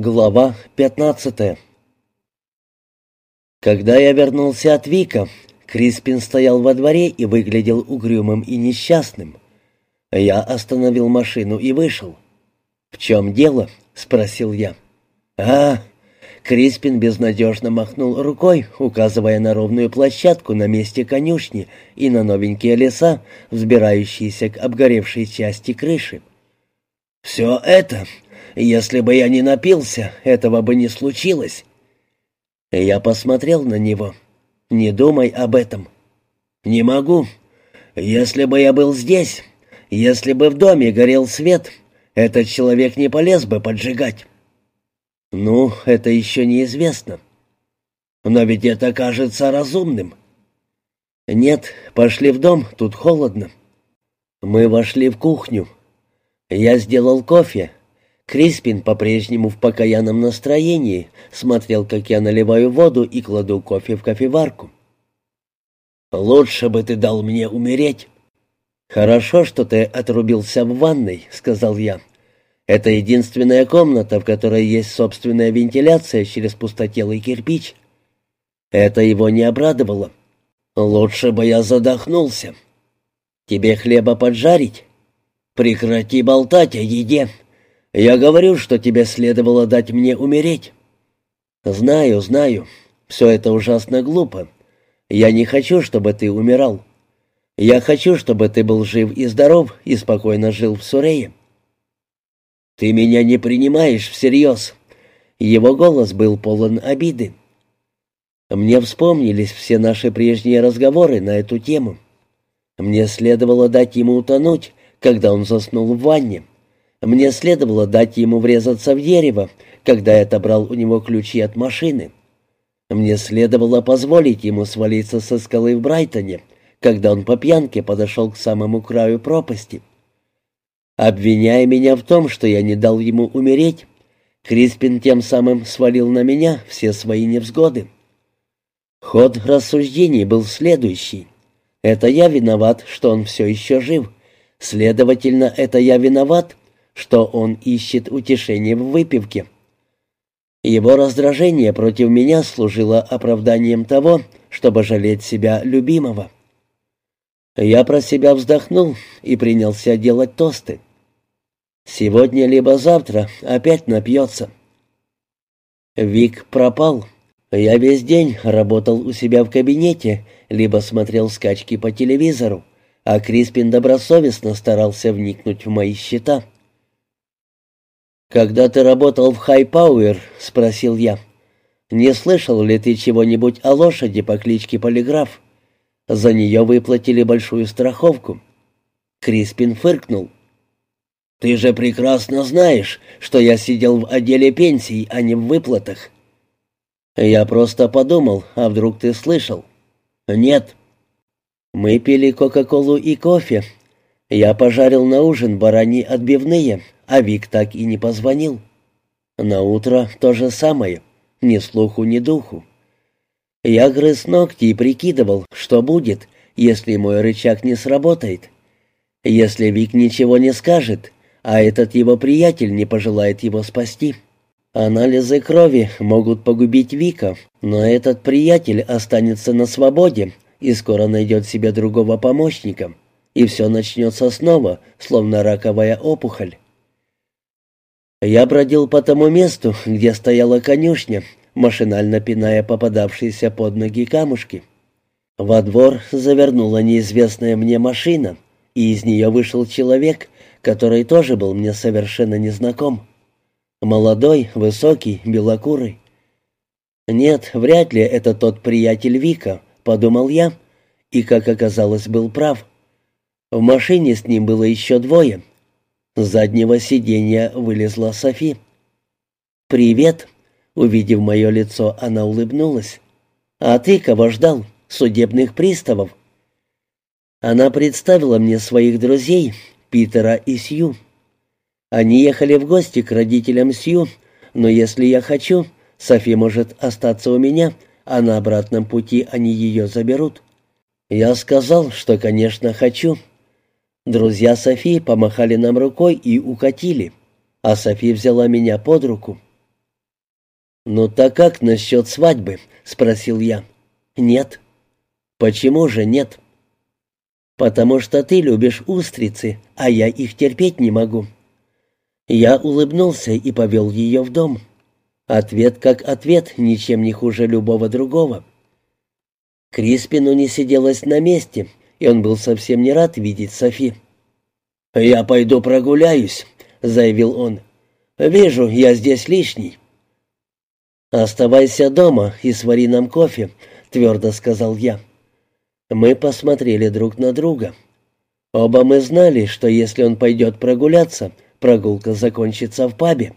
Глава 15 Когда я вернулся от Вика, Криспин стоял во дворе и выглядел угрюмым и несчастным. Я остановил машину и вышел. «В чем дело?» — спросил я. «А...» Криспин безнадежно махнул рукой, указывая на ровную площадку на месте конюшни и на новенькие леса, взбирающиеся к обгоревшей части крыши. «Все это если бы я не напился, этого бы не случилось. Я посмотрел на него. Не думай об этом. Не могу. Если бы я был здесь, если бы в доме горел свет, этот человек не полез бы поджигать. Ну, это еще неизвестно. Но ведь это кажется разумным. Нет, пошли в дом, тут холодно. Мы вошли в кухню. Я сделал кофе, Криспин по-прежнему в покаянном настроении смотрел, как я наливаю воду и кладу кофе в кофеварку. «Лучше бы ты дал мне умереть». «Хорошо, что ты отрубился в ванной», — сказал я. «Это единственная комната, в которой есть собственная вентиляция через пустотелый кирпич». Это его не обрадовало. «Лучше бы я задохнулся». «Тебе хлеба поджарить?» «Прекрати болтать о еде», я говорю, что тебе следовало дать мне умереть. Знаю, знаю. Все это ужасно глупо. Я не хочу, чтобы ты умирал. Я хочу, чтобы ты был жив и здоров и спокойно жил в Сурее. Ты меня не принимаешь всерьез. Его голос был полон обиды. Мне вспомнились все наши прежние разговоры на эту тему. Мне следовало дать ему утонуть, когда он заснул в ванне. Мне следовало дать ему врезаться в дерево, когда я отобрал у него ключи от машины. Мне следовало позволить ему свалиться со скалы в Брайтоне, когда он по пьянке подошел к самому краю пропасти. Обвиняя меня в том, что я не дал ему умереть, Криспин тем самым свалил на меня все свои невзгоды. Ход рассуждений был следующий. Это я виноват, что он все еще жив. Следовательно, это я виноват, что он ищет утешение в выпивке. Его раздражение против меня служило оправданием того, чтобы жалеть себя любимого. Я про себя вздохнул и принялся делать тосты. Сегодня либо завтра опять напьется. Вик пропал. Я весь день работал у себя в кабинете, либо смотрел скачки по телевизору, а Криспин добросовестно старался вникнуть в мои счета. «Когда ты работал в Хай-Пауэр?» — спросил я. «Не слышал ли ты чего-нибудь о лошади по кличке Полиграф? За нее выплатили большую страховку». Криспин фыркнул. «Ты же прекрасно знаешь, что я сидел в отделе пенсий, а не в выплатах». «Я просто подумал, а вдруг ты слышал?» «Нет». Мы пили Кока-Колу и кофе. Я пожарил на ужин бараньи отбивные, а Вик так и не позвонил. На утро то же самое, ни слуху, ни духу. Я грыз ногти и прикидывал, что будет, если мой рычаг не сработает. Если Вик ничего не скажет, а этот его приятель не пожелает его спасти. Анализы крови могут погубить Вика, но этот приятель останется на свободе и скоро найдет себе другого помощника, и все начнется снова, словно раковая опухоль. Я бродил по тому месту, где стояла конюшня, машинально пиная попадавшиеся под ноги камушки. Во двор завернула неизвестная мне машина, и из нее вышел человек, который тоже был мне совершенно незнаком. Молодой, высокий, белокурый. «Нет, вряд ли это тот приятель Вика», — подумал я, и, как оказалось, был прав. В машине с ним было еще двое, с заднего сиденья вылезла Софи. «Привет!» Увидев мое лицо, она улыбнулась. «А ты кого ждал? Судебных приставов?» Она представила мне своих друзей, Питера и Сью. Они ехали в гости к родителям Сью, но если я хочу, Софи может остаться у меня, а на обратном пути они ее заберут. Я сказал, что, конечно, хочу. Друзья Софии помахали нам рукой и укатили, а Софи взяла меня под руку. «Ну так как насчет свадьбы?» — спросил я. «Нет». «Почему же нет?» «Потому что ты любишь устрицы, а я их терпеть не могу». Я улыбнулся и повел ее в дом. Ответ как ответ, ничем не хуже любого другого. Криспину не сиделось на месте, и он был совсем не рад видеть Софи. «Я пойду прогуляюсь», — заявил он. «Вижу, я здесь лишний». «Оставайся дома и свари нам кофе», — твердо сказал я. Мы посмотрели друг на друга. Оба мы знали, что если он пойдет прогуляться, прогулка закончится в пабе.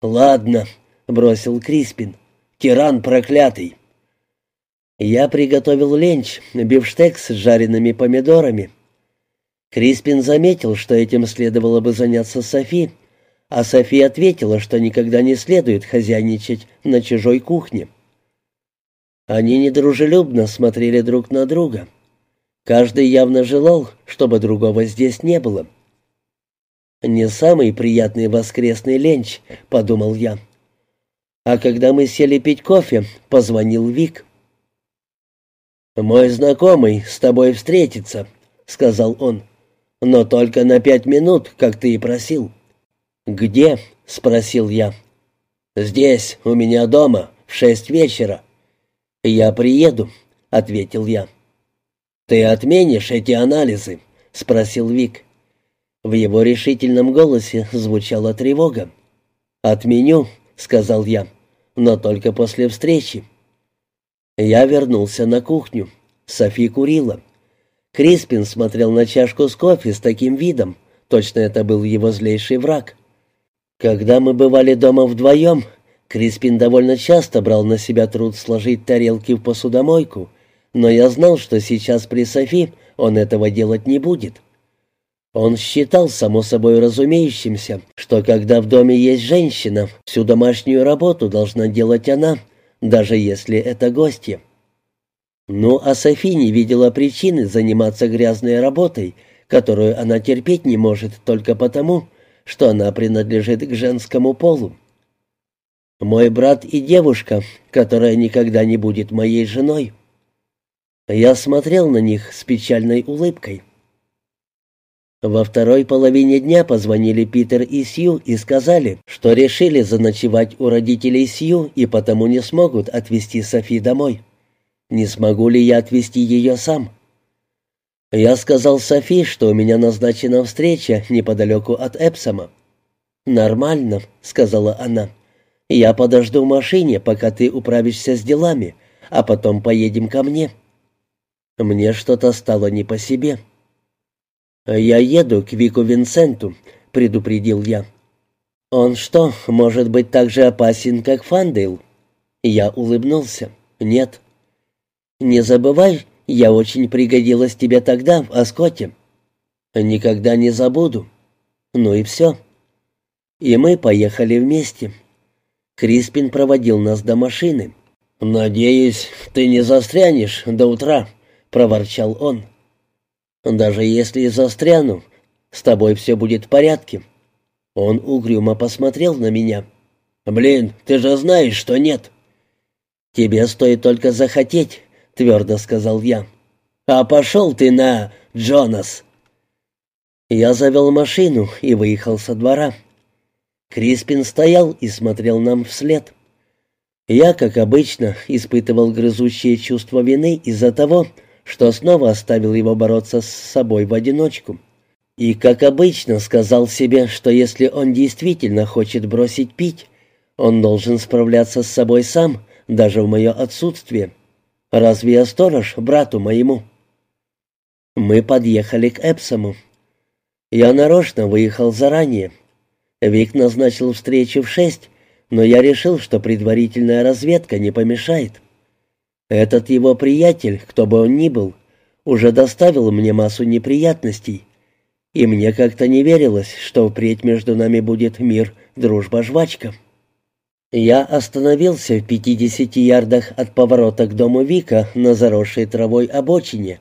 «Ладно», — бросил Криспин, — «тиран проклятый». Я приготовил ленч, бифштекс с жареными помидорами. Криспин заметил, что этим следовало бы заняться Софи, а Софи ответила, что никогда не следует хозяйничать на чужой кухне. Они недружелюбно смотрели друг на друга. Каждый явно желал, чтобы другого здесь не было. «Не самый приятный воскресный ленч», — подумал я. А когда мы сели пить кофе, позвонил Вик. «Мой знакомый с тобой встретится», — сказал он. «Но только на пять минут, как ты и просил». «Где?» — спросил я. «Здесь, у меня дома, в шесть вечера». «Я приеду», — ответил я. «Ты отменишь эти анализы?» — спросил Вик. В его решительном голосе звучала тревога. «Отменю», — сказал я, — «но только после встречи». Я вернулся на кухню. Софи курила. Криспин смотрел на чашку с кофе с таким видом, точно это был его злейший враг. Когда мы бывали дома вдвоем, Криспин довольно часто брал на себя труд сложить тарелки в посудомойку, но я знал, что сейчас при Софи он этого делать не будет. Он считал само собой разумеющимся, что когда в доме есть женщина, всю домашнюю работу должна делать она, даже если это гостья. Ну, а Софи не видела причины заниматься грязной работой, которую она терпеть не может только потому, что она принадлежит к женскому полу. Мой брат и девушка, которая никогда не будет моей женой. Я смотрел на них с печальной улыбкой. Во второй половине дня позвонили Питер и Сью и сказали, что решили заночевать у родителей Сью и потому не смогут отвезти Софи домой. Не смогу ли я отвезти ее сам? Я сказал Софи, что у меня назначена встреча неподалеку от Эпсома. «Нормально», — сказала она. «Я подожду в машине, пока ты управишься с делами, а потом поедем ко мне». Мне что-то стало не по себе. «Я еду к Вику Винсенту», — предупредил я. «Он что, может быть так же опасен, как Фандейл?» Я улыбнулся. «Нет». «Не забывай, я очень пригодилась тебе тогда, в Оскоте». «Никогда не забуду». «Ну и все». И мы поехали вместе. Криспин проводил нас до машины. «Надеюсь, ты не застрянешь до утра», — проворчал он. Даже если и застряну, с тобой все будет в порядке». Он угрюмо посмотрел на меня. «Блин, ты же знаешь, что нет». «Тебе стоит только захотеть», — твердо сказал я. «А пошел ты на, Джонас!» Я завел машину и выехал со двора. Криспин стоял и смотрел нам вслед. Я, как обычно, испытывал грызущее чувство вины из-за того, что снова оставил его бороться с собой в одиночку. И, как обычно, сказал себе, что если он действительно хочет бросить пить, он должен справляться с собой сам, даже в мое отсутствие. Разве я сторож брату моему? Мы подъехали к Эпсому. Я нарочно выехал заранее. Вик назначил встречу в шесть, но я решил, что предварительная разведка не помешает. Этот его приятель, кто бы он ни был, уже доставил мне массу неприятностей, и мне как-то не верилось, что впредь между нами будет мир, дружба, жвачка. Я остановился в пятидесяти ярдах от поворота к дому Вика на заросшей травой обочине,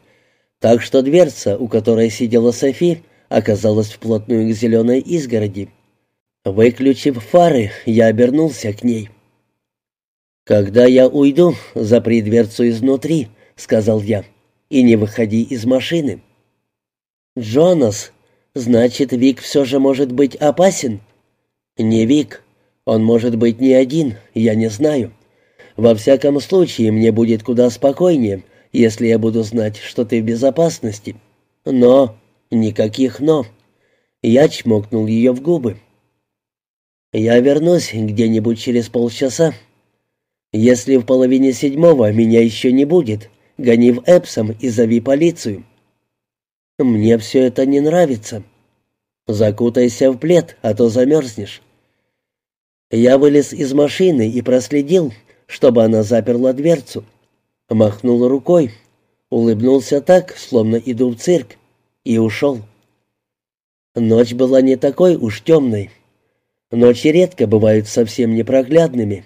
так что дверца, у которой сидела Софи, оказалась вплотную к зеленой изгороди. Выключив фары, я обернулся к ней. «Когда я уйду, запри дверцу изнутри», — сказал я, — «и не выходи из машины». «Джонас, значит, Вик все же может быть опасен?» «Не Вик. Он может быть не один, я не знаю. Во всяком случае, мне будет куда спокойнее, если я буду знать, что ты в безопасности. Но... Никаких «но». Я чмокнул ее в губы. «Я вернусь где-нибудь через полчаса. Если в половине седьмого меня еще не будет, гони в Эпсом и зови полицию». «Мне все это не нравится. Закутайся в плед, а то замерзнешь». Я вылез из машины и проследил, чтобы она заперла дверцу. Махнул рукой, улыбнулся так, словно иду в цирк, и ушел. Ночь была не такой уж темной. Ночи редко бывают совсем непроглядными.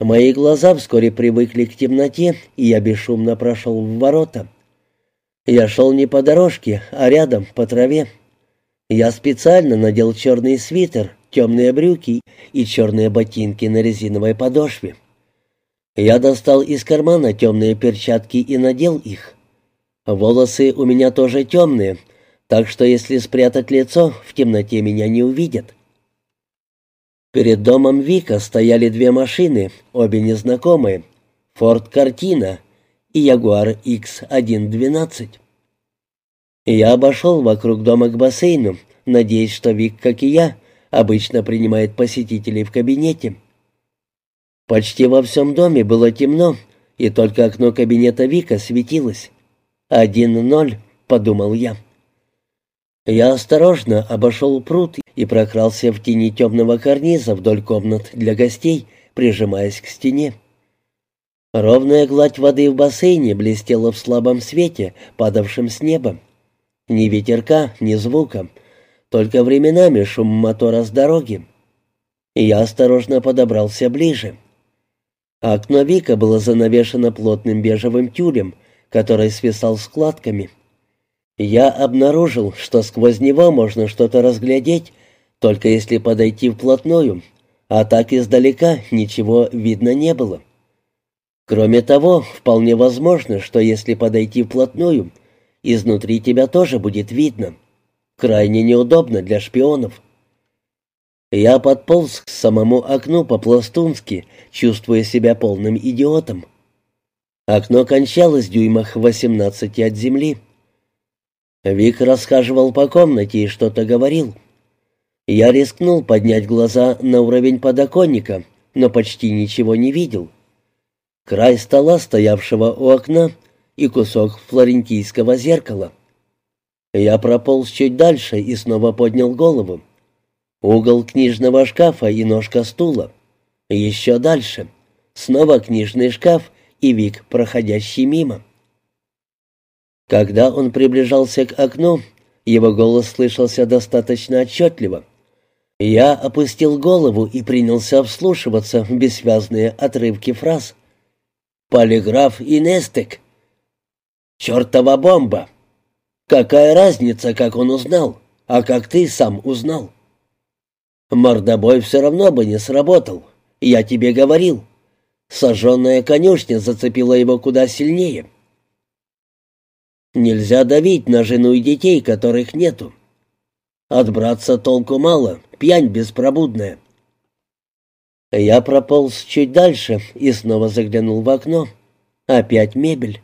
Мои глаза вскоре привыкли к темноте, и я бесшумно прошел в ворота. Я шел не по дорожке, а рядом, по траве. Я специально надел черный свитер, темные брюки и черные ботинки на резиновой подошве. Я достал из кармана темные перчатки и надел их. Волосы у меня тоже темные, так что если спрятать лицо, в темноте меня не увидят. Перед домом Вика стояли две машины, обе незнакомые, «Форд Картина» и «Ягуар X112». Я обошел вокруг дома к бассейну, надеясь, что Вик, как и я, обычно принимает посетителей в кабинете. Почти во всем доме было темно, и только окно кабинета Вика светилось. «Один ноль», — подумал я. Я осторожно обошел пруд и прокрался в тени темного карниза вдоль комнат для гостей, прижимаясь к стене. Ровная гладь воды в бассейне блестела в слабом свете, падавшем с неба. Ни ветерка, ни звука, только временами шум мотора с дороги. Я осторожно подобрался ближе. Окно Вика было занавешено плотным бежевым тюлем, который свисал складками. Я обнаружил, что сквозь него можно что-то разглядеть, только если подойти вплотную, а так издалека ничего видно не было. Кроме того, вполне возможно, что если подойти вплотную, изнутри тебя тоже будет видно. Крайне неудобно для шпионов. Я подполз к самому окну по-пластунски, чувствуя себя полным идиотом. Окно кончалось дюймах 18 от земли. Вик расхаживал по комнате и что-то говорил. Я рискнул поднять глаза на уровень подоконника, но почти ничего не видел. Край стола, стоявшего у окна, и кусок флорентийского зеркала. Я прополз чуть дальше и снова поднял голову. Угол книжного шкафа и ножка стула. Еще дальше. Снова книжный шкаф и Вик, проходящий мимо. Когда он приближался к окну, его голос слышался достаточно отчетливо. Я опустил голову и принялся вслушиваться в бессвязные отрывки фраз. «Полиграф и Нестек». «Чертова бомба!» Какая разница, как он узнал, а как ты сам узнал? Мордобой все равно бы не сработал, я тебе говорил. Сожженная конюшня зацепила его куда сильнее. Нельзя давить на жену и детей, которых нету. Отбраться толку мало, пьянь беспробудная. Я прополз чуть дальше и снова заглянул в окно. Опять мебель.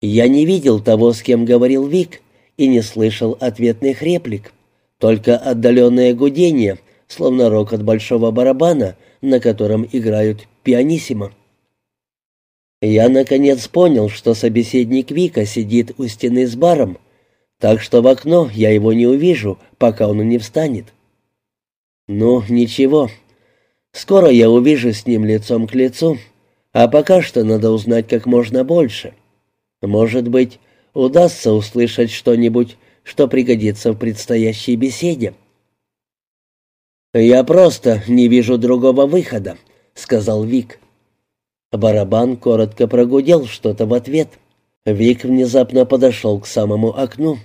Я не видел того, с кем говорил Вик, и не слышал ответных реплик, только отдаленное гудение, словно рок от большого барабана, на котором играют пианиссимо. Я, наконец, понял, что собеседник Вика сидит у стены с баром, так что в окно я его не увижу, пока он не встанет. Ну, ничего. Скоро я увижу с ним лицом к лицу, а пока что надо узнать как можно больше. Может быть, удастся услышать что-нибудь, что пригодится в предстоящей беседе. «Я просто не вижу другого выхода», — сказал Вик. Барабан коротко прогудел что-то в ответ. Вик внезапно подошел к самому окну.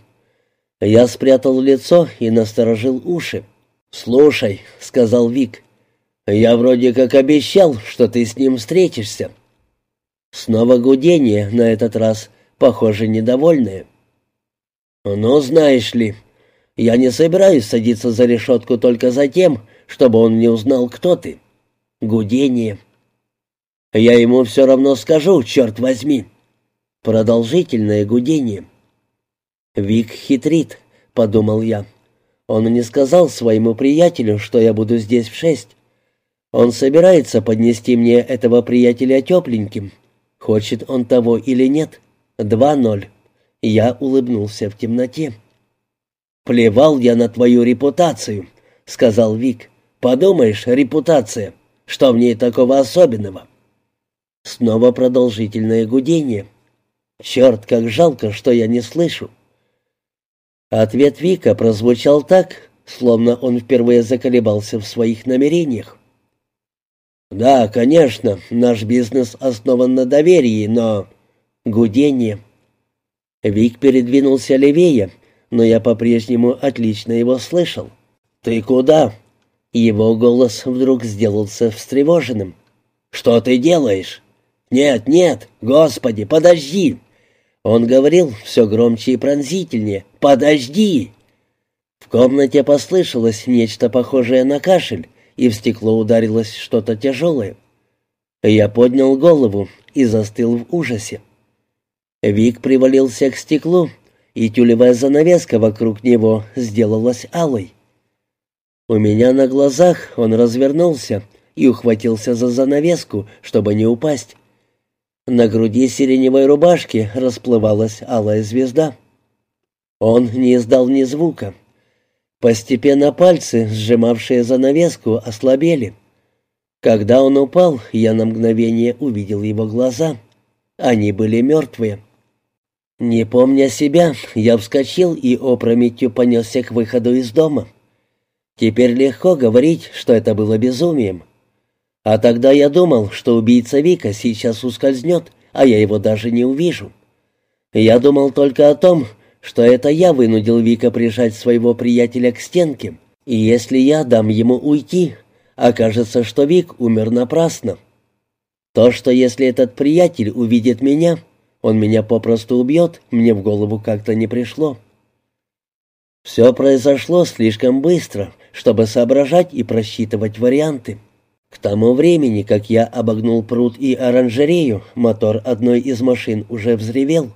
Я спрятал лицо и насторожил уши. «Слушай», — сказал Вик, — «Я вроде как обещал, что ты с ним встретишься». Снова гудение, на этот раз, похоже, недовольное. «Ну, знаешь ли, я не собираюсь садиться за решетку только за тем, чтобы он не узнал, кто ты. Гудение. Я ему все равно скажу, черт возьми. Продолжительное гудение. Вик хитрит, подумал я. Он не сказал своему приятелю, что я буду здесь в шесть. Он собирается поднести мне этого приятеля тепленьким. Хочет он того или нет. Два ноль. Я улыбнулся в темноте. «Плевал я на твою репутацию», — сказал Вик. «Подумаешь, репутация. Что в ней такого особенного?» Снова продолжительное гудение. «Черт, как жалко, что я не слышу». Ответ Вика прозвучал так, словно он впервые заколебался в своих намерениях. «Да, конечно, наш бизнес основан на доверии, но...» Гудение. Вик передвинулся левее, но я по-прежнему отлично его слышал. «Ты куда?» Его голос вдруг сделался встревоженным. «Что ты делаешь?» «Нет, нет, Господи, подожди!» Он говорил все громче и пронзительнее. «Подожди!» В комнате послышалось нечто похожее на кашель, и в стекло ударилось что-то тяжелое. Я поднял голову и застыл в ужасе. Вик привалился к стеклу, и тюлевая занавеска вокруг него сделалась алой. У меня на глазах он развернулся и ухватился за занавеску, чтобы не упасть. На груди сиреневой рубашки расплывалась алая звезда. Он не издал ни звука. Постепенно пальцы, сжимавшие занавеску, ослабели. Когда он упал, я на мгновение увидел его глаза. Они были мертвые. Не помня себя, я вскочил и опрометью понесся к выходу из дома. Теперь легко говорить, что это было безумием. А тогда я думал, что убийца Вика сейчас ускользнет, а я его даже не увижу. Я думал только о том, что это я вынудил Вика прижать своего приятеля к стенке, и если я дам ему уйти, окажется, что Вик умер напрасно. То, что если этот приятель увидит меня, он меня попросту убьет, мне в голову как-то не пришло. Все произошло слишком быстро, чтобы соображать и просчитывать варианты. К тому времени, как я обогнул пруд и оранжерею, мотор одной из машин уже взревел.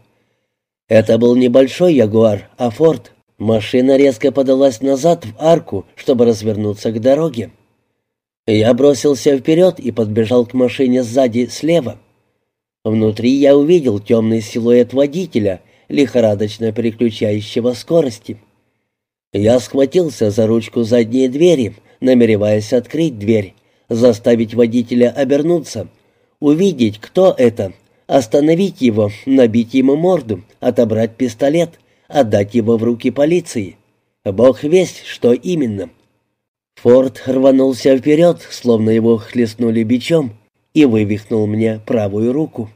Это был небольшой Ягуар, а Форд. Машина резко подалась назад в арку, чтобы развернуться к дороге. Я бросился вперед и подбежал к машине сзади слева. Внутри я увидел темный силуэт водителя, лихорадочно переключающего скорости. Я схватился за ручку задней двери, намереваясь открыть дверь, заставить водителя обернуться, увидеть, кто это, остановить его, набить ему морду, отобрать пистолет, отдать его в руки полиции. Бог весть, что именно. Форд рванулся вперед, словно его хлестнули бичом, и вывихнул мне правую руку.